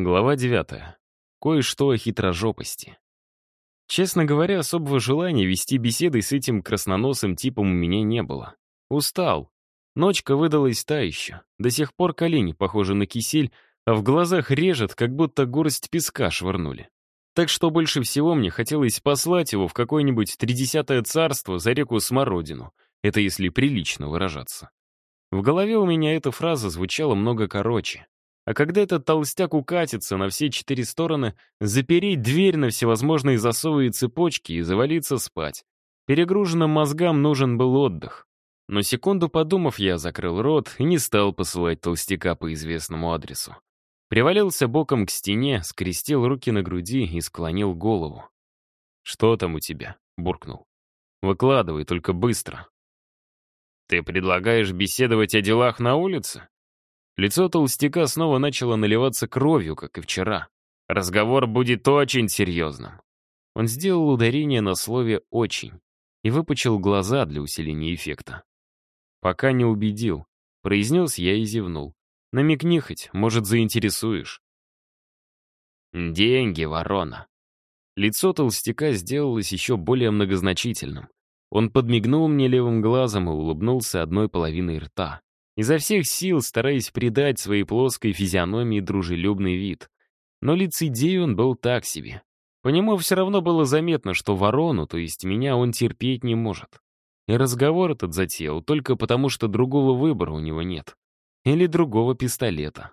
Глава 9. Кое-что о хитрожопости. Честно говоря, особого желания вести беседы с этим красноносым типом у меня не было. Устал. Ночка выдалась та еще. До сих пор колени похожи на кисель, а в глазах режет, как будто горсть песка швырнули. Так что больше всего мне хотелось послать его в какое-нибудь тридесятое царство за реку Смородину. Это если прилично выражаться. В голове у меня эта фраза звучала много короче. А когда этот толстяк укатится на все четыре стороны, запереть дверь на всевозможные засовы и цепочки и завалиться спать. Перегруженным мозгам нужен был отдых. Но секунду подумав, я закрыл рот и не стал посылать толстяка по известному адресу. Привалился боком к стене, скрестил руки на груди и склонил голову. «Что там у тебя?» — буркнул. «Выкладывай, только быстро». «Ты предлагаешь беседовать о делах на улице?» Лицо толстяка снова начало наливаться кровью, как и вчера. Разговор будет очень серьезным. Он сделал ударение на слове «очень» и выпучил глаза для усиления эффекта. «Пока не убедил», — произнес я и зевнул. «Намекни хоть, может, заинтересуешь». «Деньги, ворона». Лицо толстяка сделалось еще более многозначительным. Он подмигнул мне левым глазом и улыбнулся одной половиной рта изо всех сил стараясь придать своей плоской физиономии дружелюбный вид. Но лицедей он был так себе. По нему все равно было заметно, что ворону, то есть меня, он терпеть не может. И разговор этот затеял только потому, что другого выбора у него нет. Или другого пистолета.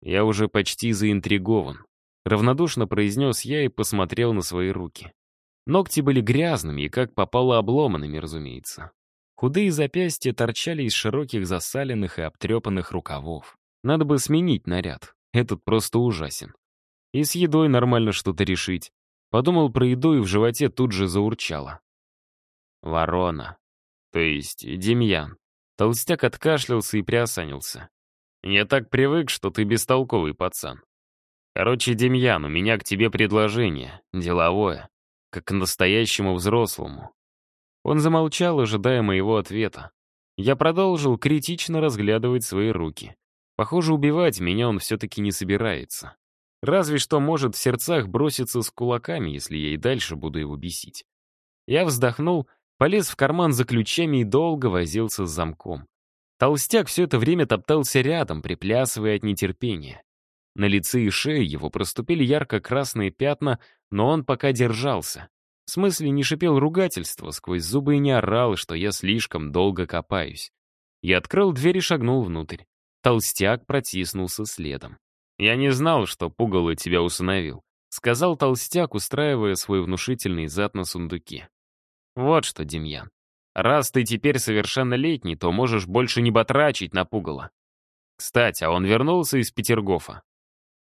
Я уже почти заинтригован. Равнодушно произнес я и посмотрел на свои руки. Ногти были грязными и как попало обломанными, разумеется. Худые запястья торчали из широких засаленных и обтрепанных рукавов. Надо бы сменить наряд. Этот просто ужасен. И с едой нормально что-то решить. Подумал про еду и в животе тут же заурчало. Ворона. То есть Демьян. Толстяк откашлялся и приосанился. Я так привык, что ты бестолковый пацан. Короче, Демьян, у меня к тебе предложение. Деловое. Как к настоящему взрослому. Он замолчал, ожидая моего ответа. Я продолжил критично разглядывать свои руки. Похоже, убивать меня он все-таки не собирается. Разве что может в сердцах броситься с кулаками, если я и дальше буду его бесить. Я вздохнул, полез в карман за ключами и долго возился с замком. Толстяк все это время топтался рядом, приплясывая от нетерпения. На лице и шее его проступили ярко-красные пятна, но он пока держался. В смысле, не шипел ругательство, сквозь зубы и не орал, что я слишком долго копаюсь. Я открыл дверь и шагнул внутрь. Толстяк протиснулся следом. «Я не знал, что пугало тебя усыновил», — сказал толстяк, устраивая свой внушительный зад на сундуке. «Вот что, Демьян, раз ты теперь совершеннолетний, то можешь больше не батрачить на пугало. Кстати, а он вернулся из Петергофа?»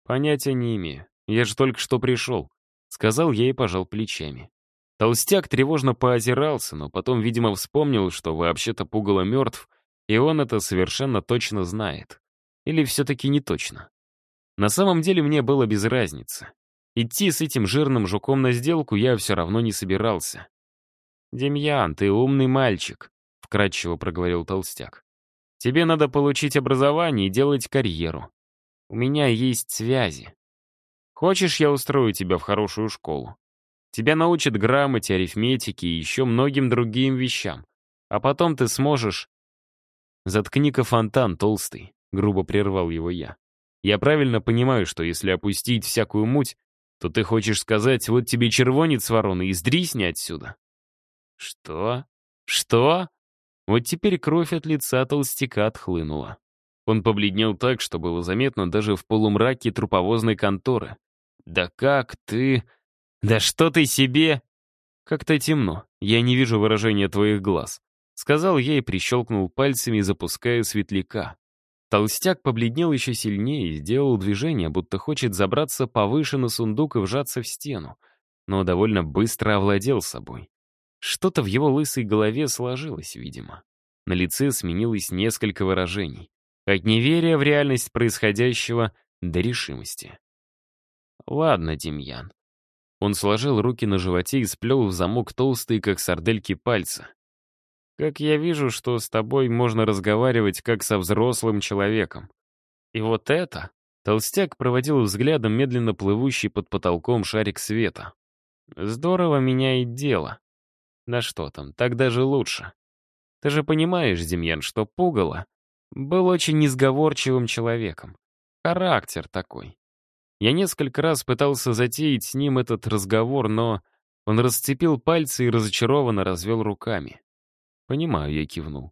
«Понятия не имею. Я же только что пришел», — сказал я и пожал плечами. Толстяк тревожно поозирался, но потом, видимо, вспомнил, что вообще-то пугало мертв, и он это совершенно точно знает. Или все-таки не точно. На самом деле мне было без разницы. Идти с этим жирным жуком на сделку я все равно не собирался. «Демьян, ты умный мальчик», — вкратчиво проговорил толстяк. «Тебе надо получить образование и делать карьеру. У меня есть связи. Хочешь, я устрою тебя в хорошую школу? Тебя научат грамоте, арифметике и еще многим другим вещам. А потом ты сможешь... Заткни-ка фонтан, толстый, грубо прервал его я. Я правильно понимаю, что если опустить всякую муть, то ты хочешь сказать, вот тебе червонец вороны и сдрисни отсюда. Что? Что? Вот теперь кровь от лица толстяка отхлынула. Он побледнел так, что было заметно даже в полумраке труповозной конторы. «Да как ты...» «Да что ты себе...» «Как-то темно, я не вижу выражения твоих глаз», — сказал я и прищелкнул пальцами, запуская светляка. Толстяк побледнел еще сильнее и сделал движение, будто хочет забраться повыше на сундук и вжаться в стену, но довольно быстро овладел собой. Что-то в его лысой голове сложилось, видимо. На лице сменилось несколько выражений. От неверия в реальность происходящего до решимости. «Ладно, Демьян, он сложил руки на животе и сплел в замок толстые, как сардельки, пальцы. «Как я вижу, что с тобой можно разговаривать как со взрослым человеком. И вот это...» Толстяк проводил взглядом медленно плывущий под потолком шарик света. Здорово меняет дело. Да что там, так даже лучше. Ты же понимаешь, Демьян, что Пугало был очень несговорчивым человеком. Характер такой. Я несколько раз пытался затеять с ним этот разговор, но он расцепил пальцы и разочарованно развел руками. «Понимаю», — я кивнул.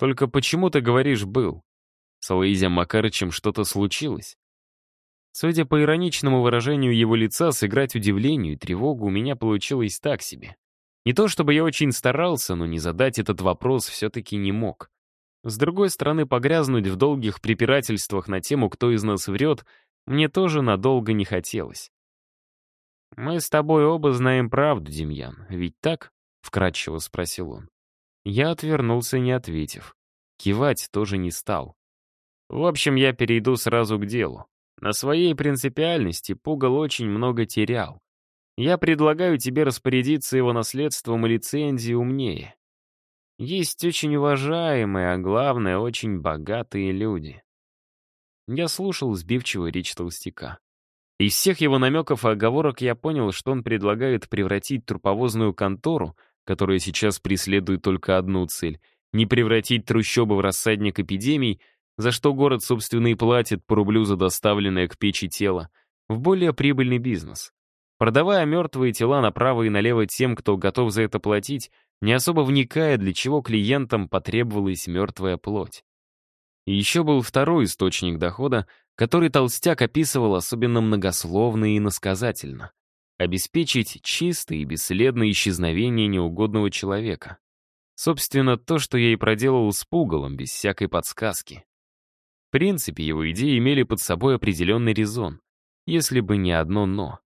«Только почему ты говоришь «был»? С Алоизием Макарычем что-то случилось?» Судя по ироничному выражению его лица, сыграть удивлению и тревогу у меня получилось так себе. Не то чтобы я очень старался, но не задать этот вопрос все-таки не мог. С другой стороны, погрязнуть в долгих препирательствах на тему, кто из нас врет, мне тоже надолго не хотелось. «Мы с тобой оба знаем правду, Демьян, ведь так?» — вкратчиво спросил он. Я отвернулся, не ответив. Кивать тоже не стал. В общем, я перейду сразу к делу. На своей принципиальности Пугал очень много терял. Я предлагаю тебе распорядиться его наследством и лицензией умнее. Есть очень уважаемые, а главное, очень богатые люди. Я слушал сбивчивую речь толстяка. Из всех его намеков и оговорок я понял, что он предлагает превратить труповозную контору, которая сейчас преследует только одну цель — не превратить трущобы в рассадник эпидемий, за что город, собственно, и платит по рублю за доставленное к печи тело, в более прибыльный бизнес. Продавая мертвые тела направо и налево тем, кто готов за это платить, не особо вникая, для чего клиентам потребовалась мертвая плоть. И еще был второй источник дохода, который Толстяк описывал особенно многословно и иносказательно. Обеспечить чистое и бесследное исчезновение неугодного человека. Собственно, то, что я и проделал с пугалом, без всякой подсказки. В принципе, его идеи имели под собой определенный резон, если бы не одно «но».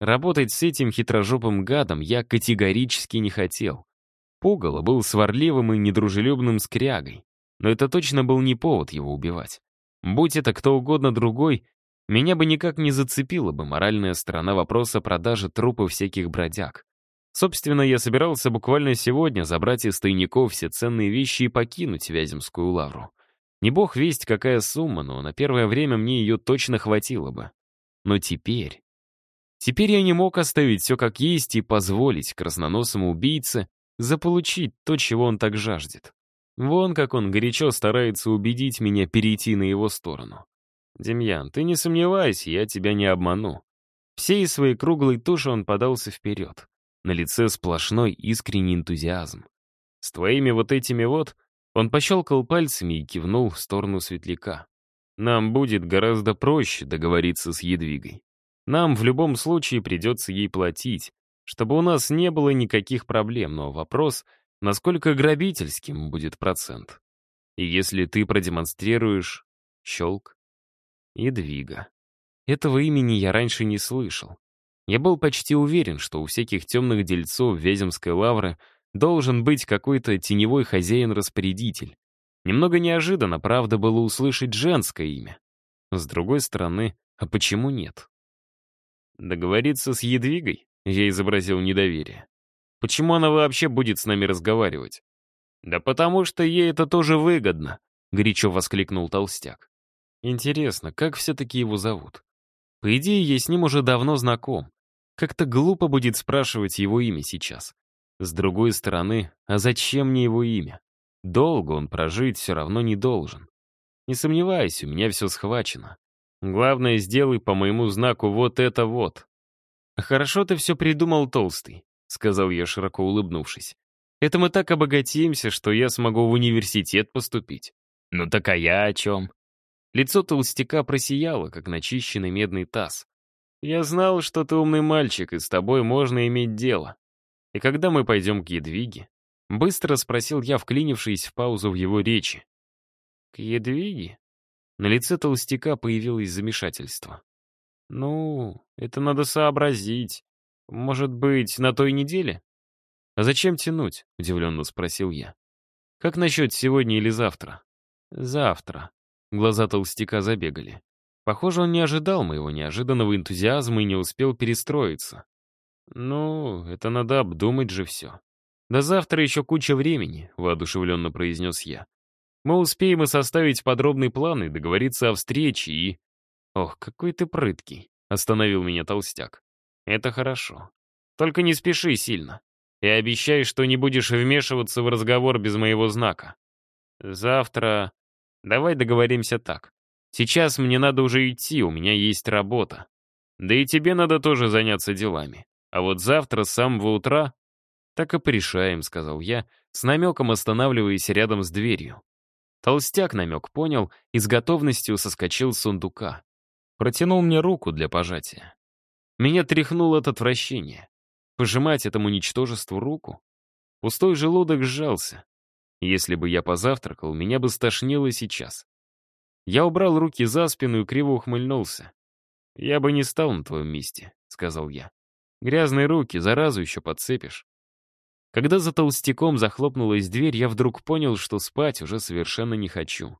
Работать с этим хитрожопым гадом я категорически не хотел. Пугало был сварливым и недружелюбным скрягой, но это точно был не повод его убивать. Будь это кто угодно другой, меня бы никак не зацепила бы моральная сторона вопроса продажи трупов всяких бродяг. Собственно, я собирался буквально сегодня забрать из тайников все ценные вещи и покинуть Вяземскую лавру. Не бог весть, какая сумма, но на первое время мне ее точно хватило бы. Но теперь... Теперь я не мог оставить все как есть и позволить красноносому убийце заполучить то, чего он так жаждет. Вон как он горячо старается убедить меня перейти на его сторону. «Демьян, ты не сомневайся, я тебя не обману». Всей своей круглой туши он подался вперед. На лице сплошной искренний энтузиазм. С твоими вот этими вот... Он пощелкал пальцами и кивнул в сторону светляка. Нам будет гораздо проще договориться с Едвигой. Нам в любом случае придется ей платить, чтобы у нас не было никаких проблем, но вопрос, насколько грабительским будет процент. И если ты продемонстрируешь щелк и двига. Этого имени я раньше не слышал. Я был почти уверен, что у всяких темных дельцов Вяземской лавры должен быть какой-то теневой хозяин-распорядитель. Немного неожиданно, правда, было услышать женское имя. С другой стороны, а почему нет? Договориться с Едвигой? Я изобразил недоверие. Почему она вообще будет с нами разговаривать? Да потому что ей это тоже выгодно, горячо воскликнул толстяк. Интересно, как все-таки его зовут? По идее, я с ним уже давно знаком. Как-то глупо будет спрашивать его имя сейчас. С другой стороны, а зачем мне его имя? Долго он прожить все равно не должен. Не сомневайся, у меня все схвачено. Главное, сделай по моему знаку вот это вот. «Хорошо ты все придумал, Толстый», — сказал я, широко улыбнувшись. «Это мы так обогатимся, что я смогу в университет поступить». «Ну так а я о чем?» Лицо толстяка просияло, как начищенный медный таз. «Я знал, что ты умный мальчик, и с тобой можно иметь дело. И когда мы пойдем к Едвиге?» Быстро спросил я, вклинившись в паузу в его речи. «К Едвиге?» На лице толстяка появилось замешательство. «Ну, это надо сообразить. Может быть, на той неделе?» «А зачем тянуть?» — удивленно спросил я. «Как насчет сегодня или завтра?» «Завтра». Глаза толстяка забегали. Похоже, он не ожидал моего неожиданного энтузиазма и не успел перестроиться. «Ну, это надо обдумать же все». «До завтра еще куча времени», — воодушевленно произнес я. Мы успеем и составить подробный план, и договориться о встрече, и... «Ох, какой ты прыткий», — остановил меня толстяк. «Это хорошо. Только не спеши сильно. И обещай, что не будешь вмешиваться в разговор без моего знака. Завтра... Давай договоримся так. Сейчас мне надо уже идти, у меня есть работа. Да и тебе надо тоже заняться делами. А вот завтра с самого утра... Так и порешаем, сказал я, с намеком останавливаясь рядом с дверью. Толстяк намек понял и с готовностью соскочил с сундука. Протянул мне руку для пожатия. Меня тряхнуло от отвращения. Пожимать этому ничтожеству руку? Пустой желудок сжался. Если бы я позавтракал, меня бы стошнило сейчас. Я убрал руки за спину и криво ухмыльнулся. «Я бы не стал на твоем месте», — сказал я. «Грязные руки, заразу еще подцепишь». Когда за толстяком захлопнулась дверь, я вдруг понял, что спать уже совершенно не хочу.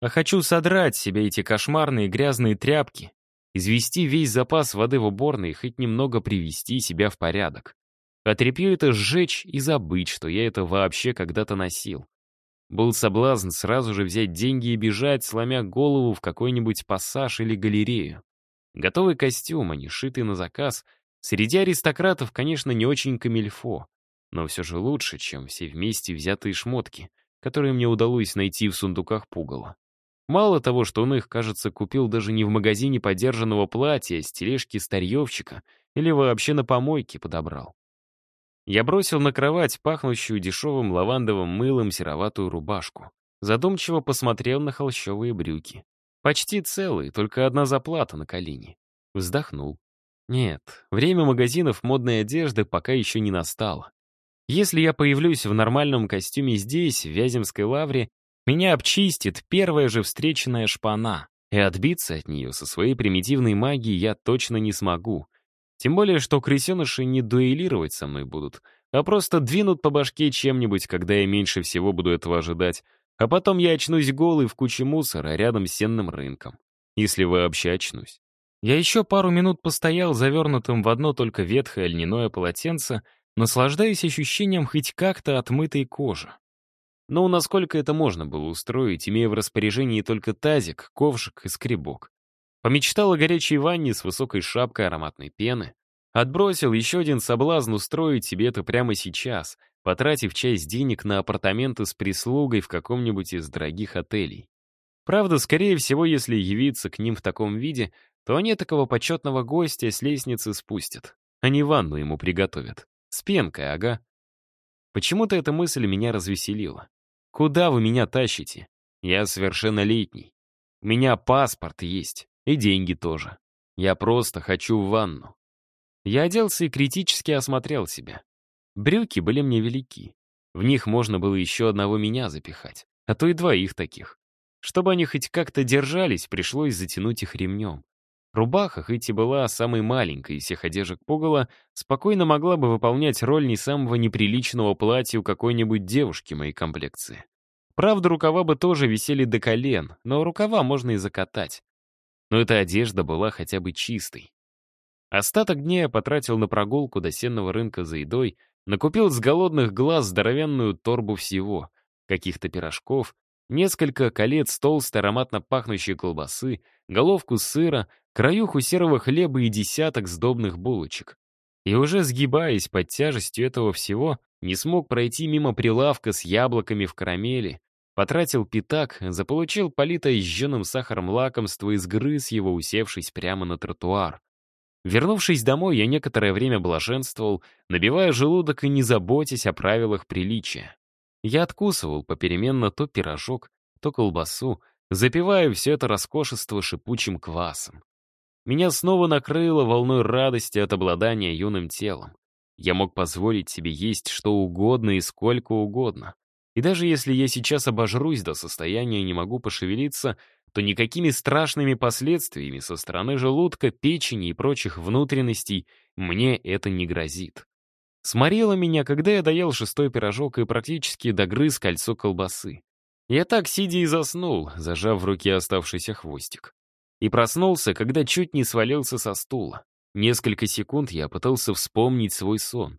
А хочу содрать с себя эти кошмарные грязные тряпки, извести весь запас воды в уборной и хоть немного привести себя в порядок. А тряпью это сжечь и забыть, что я это вообще когда-то носил. Был соблазн сразу же взять деньги и бежать, сломя голову в какой-нибудь пассаж или галерею. Готовый костюм, а не шитый на заказ, среди аристократов, конечно, не очень камильфо но все же лучше, чем все вместе взятые шмотки, которые мне удалось найти в сундуках пугала. Мало того, что он их, кажется, купил даже не в магазине подержанного платья, с тележки старьевщика или вообще на помойке подобрал. Я бросил на кровать пахнущую дешевым лавандовым мылом сероватую рубашку. Задумчиво посмотрел на холщовые брюки. Почти целые, только одна заплата на колени. Вздохнул. Нет, время магазинов модной одежды пока еще не настало. Если я появлюсь в нормальном костюме здесь, в Вяземской лавре, меня обчистит первая же встреченная шпана, и отбиться от нее со своей примитивной магией я точно не смогу. Тем более, что крысеныши не дуэлировать со мной будут, а просто двинут по башке чем-нибудь, когда я меньше всего буду этого ожидать, а потом я очнусь голый в куче мусора рядом с сенным рынком. Если вообще очнусь. Я еще пару минут постоял завернутым в одно только ветхое льняное полотенце, наслаждаясь ощущением хоть как-то отмытой кожи. Но насколько это можно было устроить, имея в распоряжении только тазик, ковшик и скребок. Помечтал о горячей ванне с высокой шапкой ароматной пены. Отбросил еще один соблазн устроить себе это прямо сейчас, потратив часть денег на апартаменты с прислугой в каком-нибудь из дорогих отелей. Правда, скорее всего, если явиться к ним в таком виде, то они такого почетного гостя с лестницы спустят, не ванну ему приготовят. С пенкой, ага. Почему-то эта мысль меня развеселила. Куда вы меня тащите? Я совершеннолетний. У меня паспорт есть, и деньги тоже. Я просто хочу в ванну. Я оделся и критически осмотрел себя. Брюки были мне велики. В них можно было еще одного меня запихать, а то и двоих таких. Чтобы они хоть как-то держались, пришлось затянуть их ремнем. Рубаха, хоть и была самой маленькой из всех одежек пугала, спокойно могла бы выполнять роль не самого неприличного платья у какой-нибудь девушки моей комплекции. Правда, рукава бы тоже висели до колен, но рукава можно и закатать. Но эта одежда была хотя бы чистой. Остаток дня я потратил на прогулку до сенного рынка за едой, накупил с голодных глаз здоровенную торбу всего, каких-то пирожков, несколько колец толстой ароматно пахнущей колбасы, головку сыра, краюху серого хлеба и десяток сдобных булочек. И уже сгибаясь под тяжестью этого всего, не смог пройти мимо прилавка с яблоками в карамели, потратил пятак, заполучил политое жженым сахаром лакомство и сгрыз его, усевшись прямо на тротуар. Вернувшись домой, я некоторое время блаженствовал, набивая желудок и не заботясь о правилах приличия. Я откусывал попеременно то пирожок, то колбасу, запивая все это роскошество шипучим квасом. Меня снова накрыло волной радости от обладания юным телом. Я мог позволить себе есть что угодно и сколько угодно. И даже если я сейчас обожрусь до состояния не могу пошевелиться, то никакими страшными последствиями со стороны желудка, печени и прочих внутренностей мне это не грозит. Сморило меня, когда я доел шестой пирожок и практически догрыз кольцо колбасы. Я так, сидя и заснул, зажав в руке оставшийся хвостик. И проснулся, когда чуть не свалился со стула. Несколько секунд я пытался вспомнить свой сон.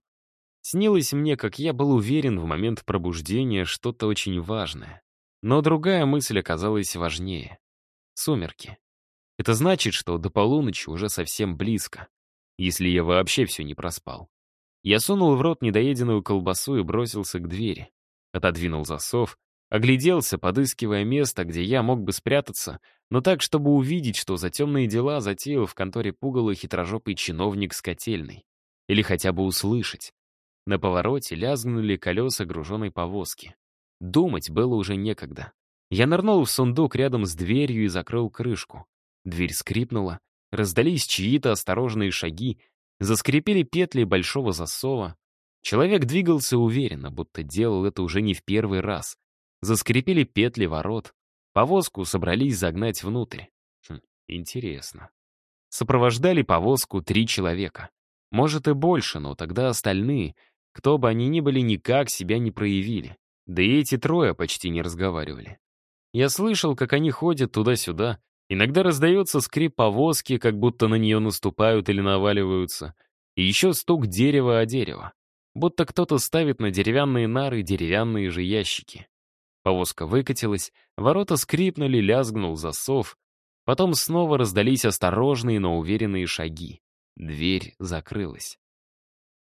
Снилось мне, как я был уверен в момент пробуждения что-то очень важное. Но другая мысль оказалась важнее. Сумерки. Это значит, что до полуночи уже совсем близко, если я вообще все не проспал. Я сунул в рот недоеденную колбасу и бросился к двери. Отодвинул засов, огляделся, подыскивая место, где я мог бы спрятаться, но так, чтобы увидеть, что за темные дела затеял в конторе пугало хитрожопый чиновник с котельной. Или хотя бы услышать. На повороте лязгнули колеса груженной повозки. Думать было уже некогда. Я нырнул в сундук рядом с дверью и закрыл крышку. Дверь скрипнула, раздались чьи-то осторожные шаги, заскрипели петли большого засова. Человек двигался уверенно, будто делал это уже не в первый раз. Заскрипели петли ворот. Повозку собрались загнать внутрь. Хм, интересно. Сопровождали повозку три человека. Может и больше, но тогда остальные, кто бы они ни были, никак себя не проявили. Да и эти трое почти не разговаривали. Я слышал, как они ходят туда-сюда. Иногда раздается скрип повозки, как будто на нее наступают или наваливаются. И еще стук дерева о дерево. Будто кто-то ставит на деревянные нары деревянные же ящики. Повозка выкатилась, ворота скрипнули, лязгнул засов. Потом снова раздались осторожные, но уверенные шаги. Дверь закрылась.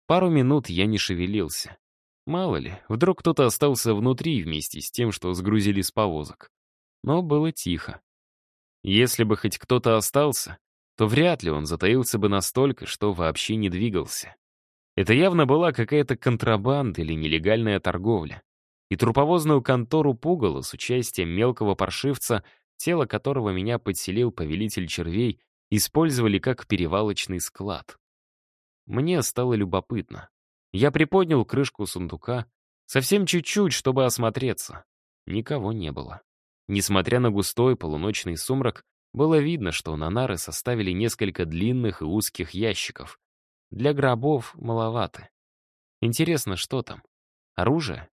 Пару минут я не шевелился. Мало ли, вдруг кто-то остался внутри вместе с тем, что сгрузили с повозок. Но было тихо. Если бы хоть кто-то остался, то вряд ли он затаился бы настолько, что вообще не двигался. Это явно была какая-то контрабанда или нелегальная торговля. И труповозную контору пугало с участием мелкого паршивца, тело которого меня подселил повелитель червей, использовали как перевалочный склад. Мне стало любопытно. Я приподнял крышку сундука, совсем чуть-чуть, чтобы осмотреться. Никого не было. Несмотря на густой полуночный сумрак, было видно, что на нары составили несколько длинных и узких ящиков. Для гробов маловато. Интересно, что там? Оружие?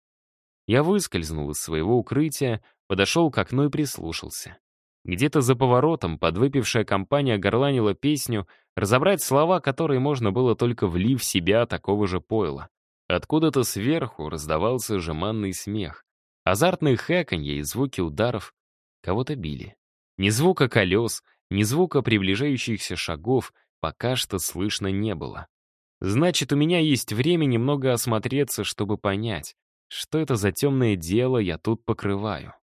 Я выскользнул из своего укрытия, подошел к окну и прислушался. Где-то за поворотом подвыпившая компания горланила песню, разобрать слова которые можно было только влив в себя такого же пойла. Откуда-то сверху раздавался жеманный смех. Азартные хэканье и звуки ударов кого-то били. Ни звука колес, ни звука приближающихся шагов пока что слышно не было. Значит, у меня есть время немного осмотреться, чтобы понять, что это за темное дело я тут покрываю.